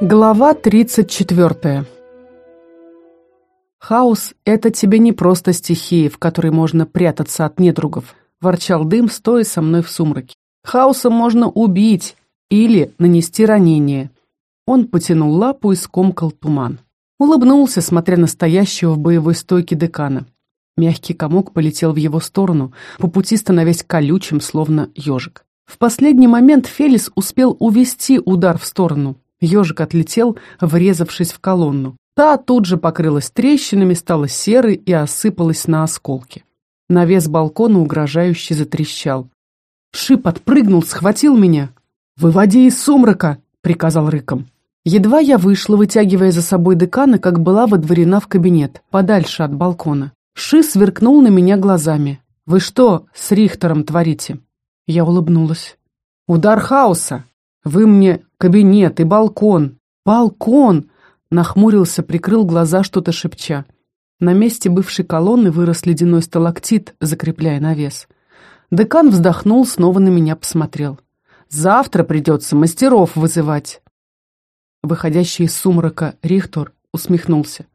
Глава 34 «Хаос — это тебе не просто стихия, в которой можно прятаться от недругов», — ворчал дым, стоя со мной в сумраке. «Хаосом можно убить или нанести ранение». Он потянул лапу и скомкал туман. Улыбнулся, смотря на стоящего в боевой стойке декана. Мягкий комок полетел в его сторону, по пути становясь колючим, словно ежик. В последний момент Фелис успел увести удар в сторону — Ежик отлетел, врезавшись в колонну. Та тут же покрылась трещинами, стала серой и осыпалась на осколки. Навес балкона угрожающе затрещал. Шип отпрыгнул, схватил меня. «Выводи из сумрака!» — приказал рыком. Едва я вышла, вытягивая за собой декана, как была водворена в кабинет, подальше от балкона. Ши сверкнул на меня глазами. «Вы что с Рихтером творите?» Я улыбнулась. «Удар хаоса! Вы мне кабинет и балкон. Балкон! Нахмурился, прикрыл глаза, что-то шепча. На месте бывшей колонны вырос ледяной сталактит, закрепляя навес. Декан вздохнул, снова на меня посмотрел. «Завтра придется мастеров вызывать». Выходящий из сумрака Рихтор усмехнулся.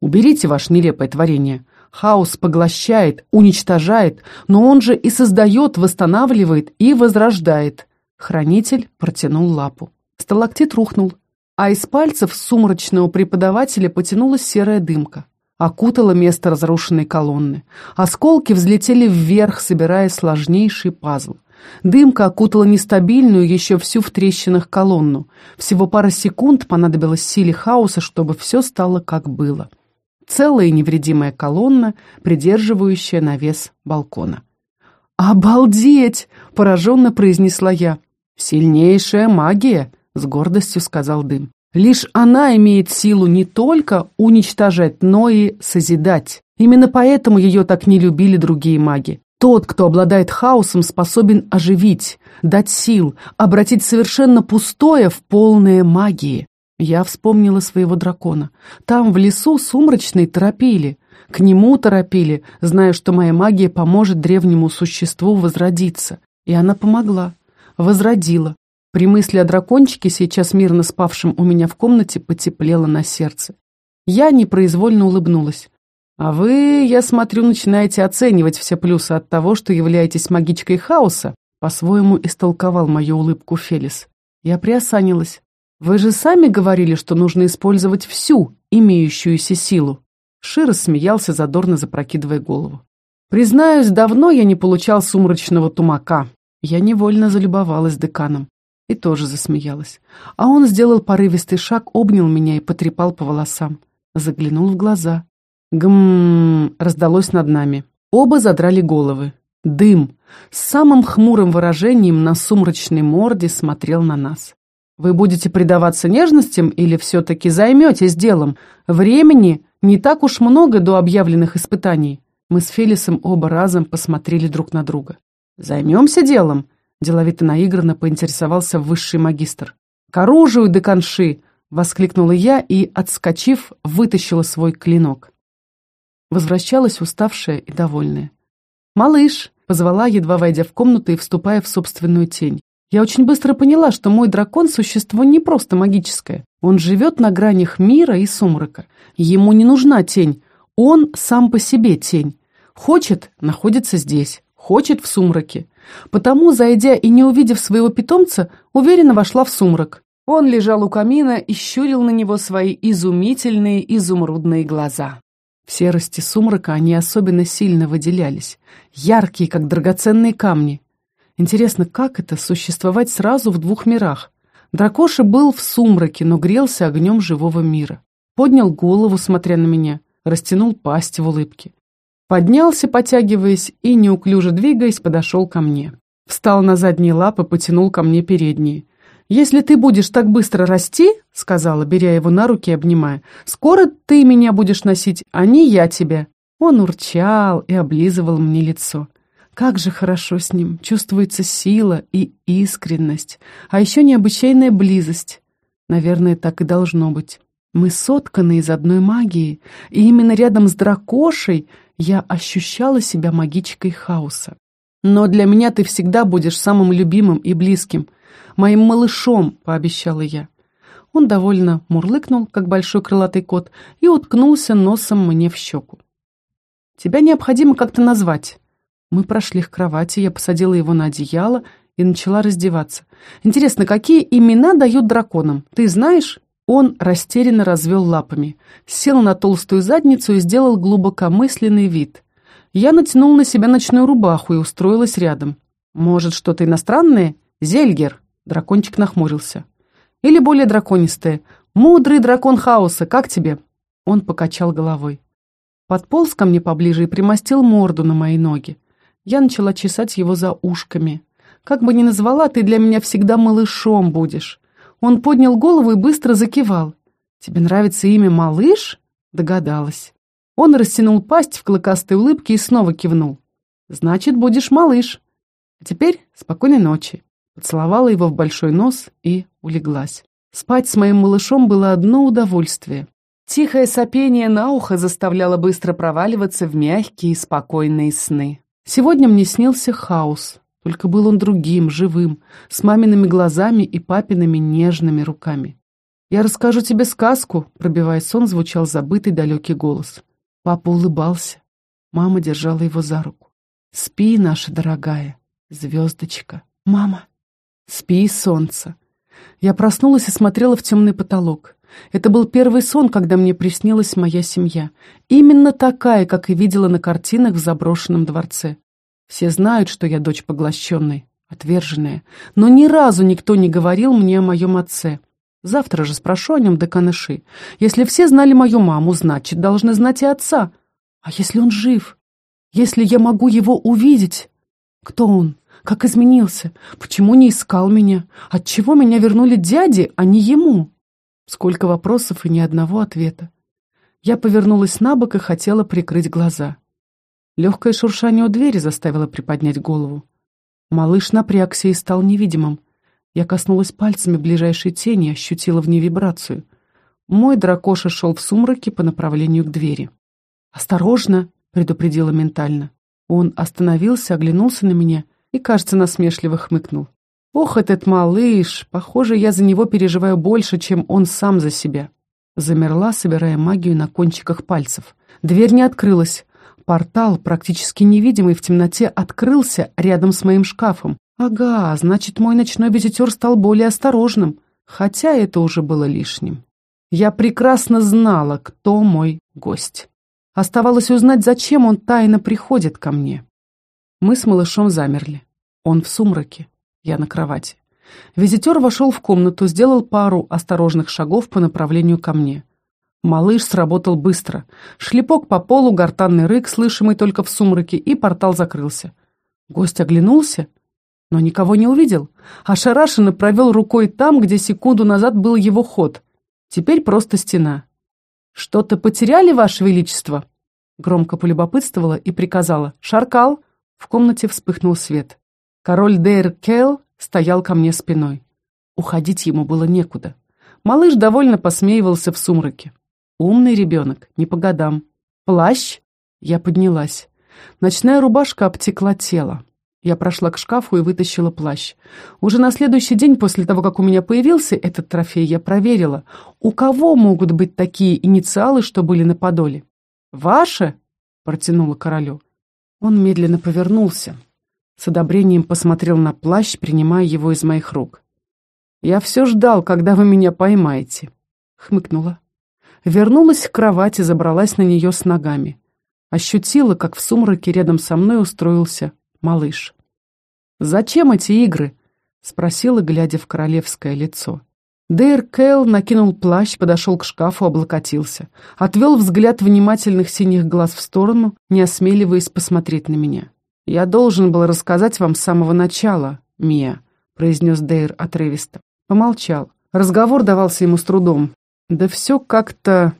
«Уберите ваше нелепое творение. Хаос поглощает, уничтожает, но он же и создает, восстанавливает и возрождает. Хранитель протянул лапу. Сталактит рухнул, а из пальцев сумрачного преподавателя потянулась серая дымка. Окутала место разрушенной колонны. Осколки взлетели вверх, собирая сложнейший пазл. Дымка окутала нестабильную, еще всю в трещинах колонну. Всего пара секунд понадобилось силе хаоса, чтобы все стало как было. Целая невредимая колонна, придерживающая навес балкона. «Обалдеть!» — пораженно произнесла я. «Сильнейшая магия», — с гордостью сказал Дым. «Лишь она имеет силу не только уничтожать, но и созидать. Именно поэтому ее так не любили другие маги. Тот, кто обладает хаосом, способен оживить, дать сил, обратить совершенно пустое в полное магии. Я вспомнила своего дракона. Там, в лесу, сумрачный торопили. К нему торопили, зная, что моя магия поможет древнему существу возродиться. И она помогла возродила. При мысли о дракончике, сейчас мирно спавшем у меня в комнате, потеплело на сердце. Я непроизвольно улыбнулась. «А вы, я смотрю, начинаете оценивать все плюсы от того, что являетесь магичкой хаоса», по-своему истолковал мою улыбку Фелис. Я приосанилась. «Вы же сами говорили, что нужно использовать всю имеющуюся силу». Широ смеялся, задорно запрокидывая голову. «Признаюсь, давно я не получал сумрачного тумака. Я невольно залюбовалась деканом и тоже засмеялась. А он сделал порывистый шаг, обнял меня и потрепал по волосам. Заглянул в глаза. Гм, раздалось над нами. Оба задрали головы. Дым с самым хмурым выражением на сумрачной морде смотрел на нас. «Вы будете предаваться нежностям или все-таки займетесь делом? Времени не так уж много до объявленных испытаний». Мы с Фелисом оба разом посмотрели друг на друга. «Займемся делом», — деловито наигранно поинтересовался высший магистр. «К оружию, деканши!» — воскликнула я и, отскочив, вытащила свой клинок. Возвращалась уставшая и довольная. «Малыш!» — позвала, едва войдя в комнату и вступая в собственную тень. Я очень быстро поняла, что мой дракон — существо не просто магическое. Он живет на гранях мира и сумрака. Ему не нужна тень, он сам по себе тень. Хочет — находится здесь, хочет в сумраке. Потому, зайдя и не увидев своего питомца, уверенно вошла в сумрак. Он лежал у камина и щурил на него свои изумительные изумрудные глаза. В серости сумрака они особенно сильно выделялись, яркие, как драгоценные камни. Интересно, как это существовать сразу в двух мирах? Дракоша был в сумраке, но грелся огнем живого мира. Поднял голову, смотря на меня, растянул пасть в улыбке. Поднялся, потягиваясь, и, неуклюже двигаясь, подошел ко мне. Встал на задние лапы, потянул ко мне передние. «Если ты будешь так быстро расти, — сказала, беря его на руки и обнимая, — скоро ты меня будешь носить, а не я тебя». Он урчал и облизывал мне лицо. Как же хорошо с ним, чувствуется сила и искренность, а еще необычайная близость. Наверное, так и должно быть. Мы сотканы из одной магии, и именно рядом с дракошей я ощущала себя магичкой хаоса. «Но для меня ты всегда будешь самым любимым и близким, моим малышом», — пообещала я. Он довольно мурлыкнул, как большой крылатый кот, и уткнулся носом мне в щеку. «Тебя необходимо как-то назвать». Мы прошли к кровати, я посадила его на одеяло и начала раздеваться. «Интересно, какие имена дают драконам? Ты знаешь?» Он растерянно развел лапами, сел на толстую задницу и сделал глубокомысленный вид. Я натянул на себя ночную рубаху и устроилась рядом. «Может, что-то иностранное? Зельгер?» Дракончик нахмурился. «Или более драконистое. Мудрый дракон хаоса, как тебе?» Он покачал головой. Подполз ко мне поближе и примостил морду на мои ноги. Я начала чесать его за ушками. «Как бы ни назвала, ты для меня всегда малышом будешь». Он поднял голову и быстро закивал. «Тебе нравится имя Малыш?» Догадалась. Он растянул пасть в клыкастой улыбке и снова кивнул. «Значит, будешь малыш. А теперь спокойной ночи». Поцеловала его в большой нос и улеглась. Спать с моим малышом было одно удовольствие. Тихое сопение на ухо заставляло быстро проваливаться в мягкие, спокойные сны. Сегодня мне снился хаос, только был он другим, живым, с мамиными глазами и папиными нежными руками. «Я расскажу тебе сказку», — пробивая сон, звучал забытый далекий голос. Папа улыбался. Мама держала его за руку. «Спи, наша дорогая, звездочка». «Мама». «Спи, солнце». Я проснулась и смотрела в темный потолок. Это был первый сон, когда мне приснилась моя семья. Именно такая, как и видела на картинах в заброшенном дворце. Все знают, что я дочь поглощенной, отверженная. Но ни разу никто не говорил мне о моем отце. Завтра же спрошу о нем до каныши. Если все знали мою маму, значит, должны знать и отца. А если он жив? Если я могу его увидеть? Кто он? Как изменился? Почему не искал меня? Отчего меня вернули дяде, а не ему? Сколько вопросов и ни одного ответа. Я повернулась на бок и хотела прикрыть глаза. Легкое шуршание у двери заставило приподнять голову. Малыш напрягся и стал невидимым. Я коснулась пальцами ближайшей тени и ощутила в ней вибрацию. Мой дракоша шел в сумраке по направлению к двери. «Осторожно!» — предупредила ментально. Он остановился, оглянулся на меня и, кажется, насмешливо хмыкнул. «Ох, этот малыш! Похоже, я за него переживаю больше, чем он сам за себя». Замерла, собирая магию на кончиках пальцев. Дверь не открылась. Портал, практически невидимый в темноте, открылся рядом с моим шкафом. Ага, значит, мой ночной визитер стал более осторожным, хотя это уже было лишним. Я прекрасно знала, кто мой гость. Оставалось узнать, зачем он тайно приходит ко мне. Мы с малышом замерли. Он в сумраке, я на кровати. Визитер вошел в комнату, сделал пару осторожных шагов по направлению ко мне. Малыш сработал быстро. Шлепок по полу, гортанный рык, слышимый только в сумраке, и портал закрылся. Гость оглянулся — но никого не увидел. Ошарашенно провел рукой там, где секунду назад был его ход. Теперь просто стена. «Что-то потеряли, Ваше Величество?» Громко полюбопытствовала и приказала. «Шаркал!» В комнате вспыхнул свет. Король Дейр Келл стоял ко мне спиной. Уходить ему было некуда. Малыш довольно посмеивался в сумраке. Умный ребенок, не по годам. «Плащ?» Я поднялась. Ночная рубашка обтекла тело. Я прошла к шкафу и вытащила плащ. Уже на следующий день после того, как у меня появился этот трофей, я проверила, у кого могут быть такие инициалы, что были на подоле. «Ваши?» — протянула королю. Он медленно повернулся. С одобрением посмотрел на плащ, принимая его из моих рук. «Я все ждал, когда вы меня поймаете», — хмыкнула. Вернулась к кровати, забралась на нее с ногами. Ощутила, как в сумраке рядом со мной устроился малыш. «Зачем эти игры?» — спросила, глядя в королевское лицо. Дейр Кэл накинул плащ, подошел к шкафу, облокотился. Отвел взгляд внимательных синих глаз в сторону, не осмеливаясь посмотреть на меня. «Я должен был рассказать вам с самого начала, Мия», — произнес Дейр отрывисто. Помолчал. Разговор давался ему с трудом. Да все как-то...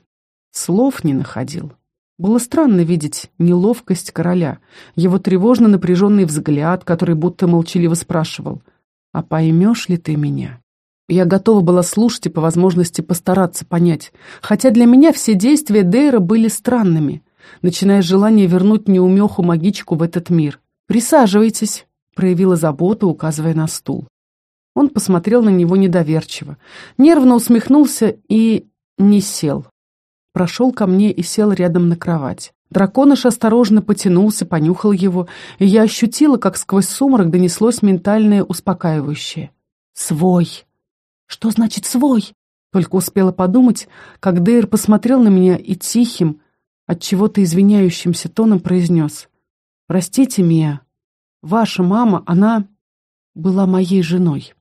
слов не находил. Было странно видеть неловкость короля, его тревожно напряженный взгляд, который будто молчаливо спрашивал «А поймешь ли ты меня?» Я готова была слушать и по возможности постараться понять, хотя для меня все действия Дейра были странными, начиная с желания вернуть неумеху-магичку в этот мир. «Присаживайтесь», — проявила заботу, указывая на стул. Он посмотрел на него недоверчиво, нервно усмехнулся и не сел. Прошел ко мне и сел рядом на кровать. Драконыш осторожно потянулся, понюхал его, и я ощутила, как сквозь сумрак донеслось ментальное успокаивающее. «Свой!» «Что значит «свой»?» Только успела подумать, как Дейр посмотрел на меня и тихим, от чего то извиняющимся тоном произнес. «Простите, Мия, ваша мама, она была моей женой».